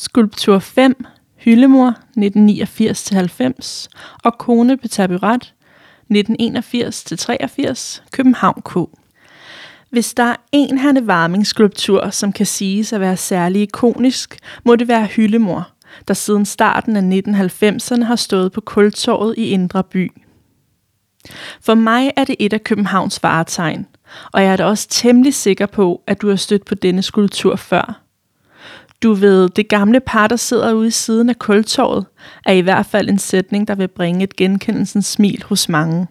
Skulptur 5, Hyllemor 1989-90 og Kone på taburet 1981-83, København K. Hvis der er en Hanne varmingsskulptur, som kan siges at være særlig ikonisk, må det være Hyllemor, der siden starten af 1990'erne har stået på Kultorvet i Indre By. For mig er det et af Københavns varetegn, og jeg er da også temmelig sikker på, at du har stødt på denne skulptur før. Du ved, det gamle par, der sidder ude i siden af kultorvet, er i hvert fald en sætning, der vil bringe et genkendelsens smil hos mange.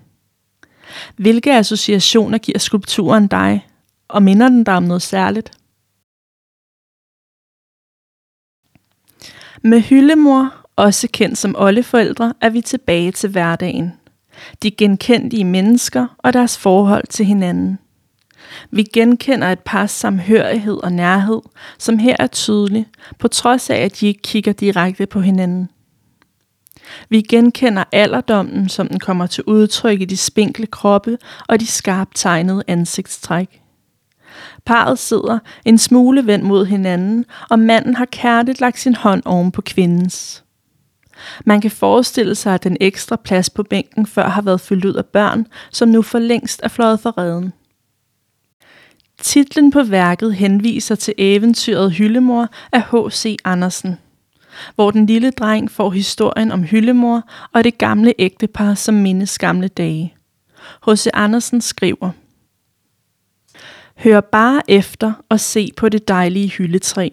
Hvilke associationer giver skulpturen dig, og minder den dig om noget særligt? Med hyldemor, også kendt som oldeforældre, er vi tilbage til hverdagen. De genkendelige mennesker og deres forhold til hinanden. Vi genkender et pars samhørighed og nærhed, som her er tydelig, på trods af, at de ikke kigger direkte på hinanden. Vi genkender alderdommen, som den kommer til udtryk i de spinkle kroppe og de skarpt tegnede ansigtstræk. Parret sidder en smule vendt mod hinanden, og manden har kærligt lagt sin hånd oven på kvindens. Man kan forestille sig, at den ekstra plads på bænken før har været fyldt ud af børn, som nu for længst er fløjet for redden. Titlen på værket henviser til eventyret Hyllemor af H.C. Andersen, hvor den lille dreng får historien om Hyllemor og det gamle ægtepar som mindes gamle dage. H.C. Andersen skriver, Hør bare efter og se på det dejlige hylletræ.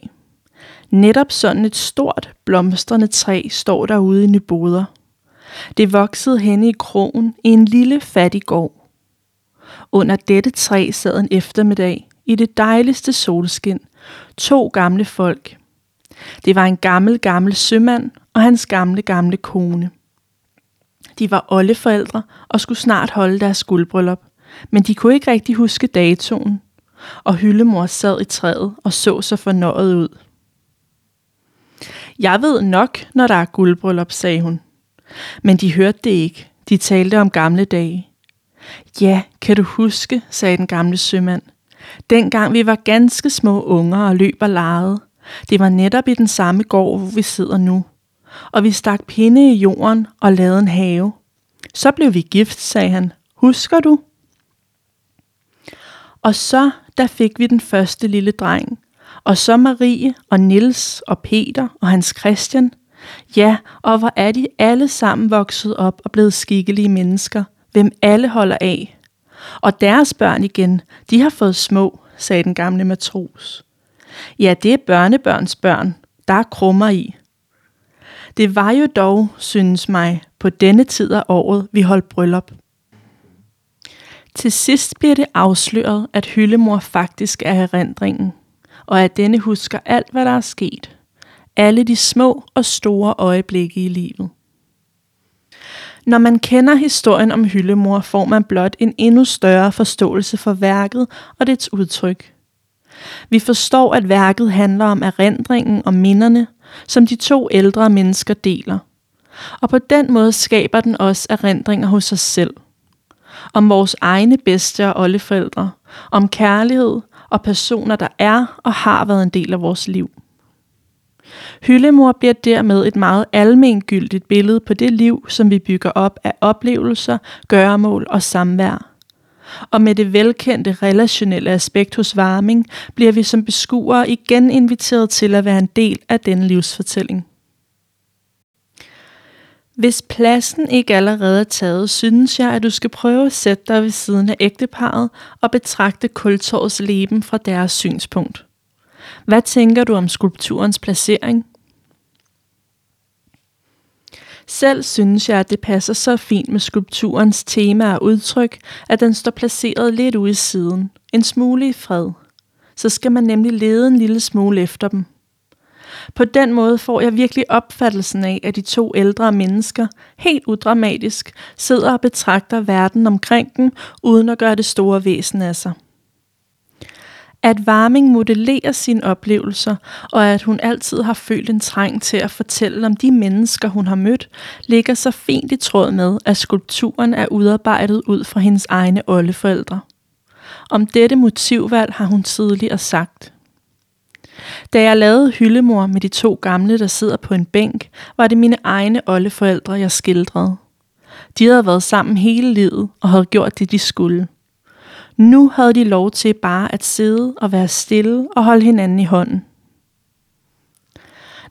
Netop sådan et stort, blomstrende træ står derude i Nyboder. Det voksede henne i krogen i en lille fattig gård. Under dette træ sad en eftermiddag i det dejligste solskin to gamle folk. Det var en gammel, gammel sømand og hans gamle, gamle kone. De var oldeforældre og skulle snart holde deres guldbryllup, men de kunne ikke rigtig huske datoen, og hyldemor sad i træet og så så fornøjet ud. Jeg ved nok, når der er guldbryllup, sagde hun. Men de hørte det ikke. De talte om gamle dage. Ja, kan du huske, sagde den gamle sømand. Dengang vi var ganske små unger og løb og legede. Det var netop i den samme gård, hvor vi sidder nu. Og vi stak pinde i jorden og lavede en have. Så blev vi gift, sagde han. Husker du? Og så, der fik vi den første lille dreng. Og så Marie og Nils og Peter og Hans Christian. Ja, og hvor er de alle sammen vokset op og blevet skikkelige mennesker, hvem alle holder af. Og deres børn igen, de har fået små, sagde den gamle matros. Ja, det er børnebørns børn. Der er krummer i. Det var jo dog, synes mig, på denne tid af året, vi holdt bryllup. Til sidst bliver det afsløret, at hyldemor faktisk er erindringen, og at denne husker alt, hvad der er sket. Alle de små og store øjeblikke i livet. Når man kender historien om Hyllemor, får man blot en endnu større forståelse for værket og dets udtryk. Vi forstår, at værket handler om erindringen og minderne, som de to ældre mennesker deler. Og på den måde skaber den også erindringer hos os selv. Om vores egne bedste og oldeforældre, om kærlighed og personer, der er og har været en del af vores liv. Hyllemor bliver dermed et meget almengyldigt billede på det liv, som vi bygger op af oplevelser, gøremål og samvær. Og med det velkendte relationelle aspekt hos Warming, bliver vi som beskuere igen inviteret til at være en del af denne livsfortælling. Hvis pladsen ikke allerede er taget, synes jeg, at du skal prøve at sætte dig ved siden af ægteparet og betragte kultorets leben fra deres synspunkt. Hvad tænker du om skulpturens placering? Selv synes jeg, at det passer så fint med skulpturens tema og udtryk, at den står placeret lidt ude i siden, en smule i fred. Så skal man nemlig lede en lille smule efter dem. På den måde får jeg virkelig opfattelsen af, at de to ældre mennesker, helt udramatisk, sidder og betragter verden omkring dem, uden at gøre det store væsen af sig. At Warming modellerer sine oplevelser, og at hun altid har følt en trang til at fortælle om de mennesker, hun har mødt, ligger så fint i tråd med, at skulpturen er udarbejdet ud fra hendes egne oldeforældre. Om dette motivvalg har hun tidligere sagt. Da jeg lavede hyldemor med de to gamle, der sidder på en bænk, var det mine egne oldeforældre, jeg skildrede. De havde været sammen hele livet og havde gjort det, de skulle. Nu havde de lov til bare at sidde og være stille og holde hinanden i hånden.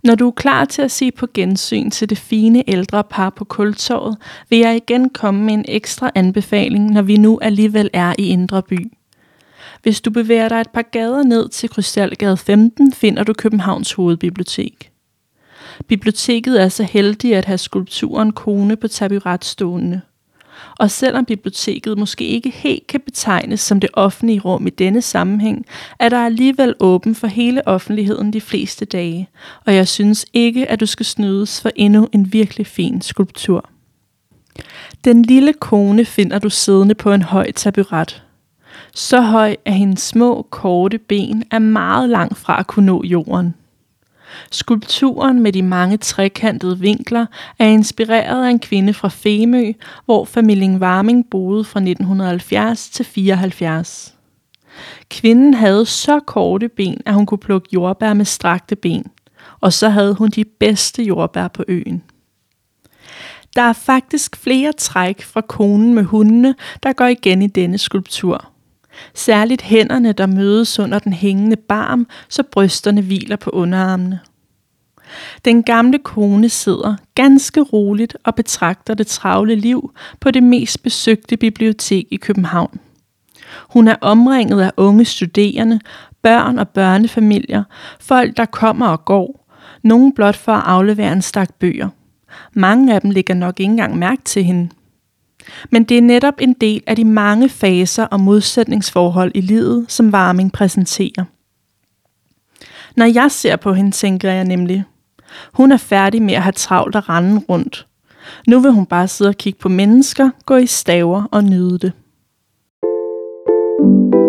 Når du er klar til at se på gensyn til det fine ældre par på Kultorvet, vil jeg igen komme med en ekstra anbefaling, når vi nu alligevel er i Indre By. Hvis du bevæger dig et par gader ned til Krystalgade 15, finder du Københavns Hovedbibliotek. Biblioteket er så heldig at have skulpturen Kone på taburet stående. Og selvom biblioteket måske ikke helt kan betegnes som det offentlige rum i denne sammenhæng, er der alligevel åben for hele offentligheden de fleste dage, og jeg synes ikke, at du skal snydes for endnu en virkelig fin skulptur. Den lille kone finder du siddende på en høj taburet. Så høj, at hendes små, korte ben er meget langt fra at kunne nå jorden. Skulpturen med de mange trekantede vinkler er inspireret af en kvinde fra Femø, hvor familien Warming boede fra 1970 til 74. Kvinden havde så korte ben, at hun kunne plukke jordbær med strakte ben, og så havde hun de bedste jordbær på øen. Der er faktisk flere træk fra konen med hundene, der går igen i denne skulptur. Særligt hænderne, der mødes under den hængende barm, så brysterne hviler på underarmene. Den gamle kone sidder ganske roligt og betragter det travle liv på det mest besøgte bibliotek i København. Hun er omringet af unge studerende, børn og børnefamilier, folk der kommer og går, nogen blot for at aflevere en stak bøger. Mange af dem lægger nok ikke engang mærke til hende. Men det er netop en del af de mange faser og modsætningsforhold i livet, som Warming præsenterer. Når jeg ser på hende, tænker jeg nemlig, hun er færdig med at have travlt og rende rundt. Nu vil hun bare sidde og kigge på mennesker, gå i staver og nyde det. thank you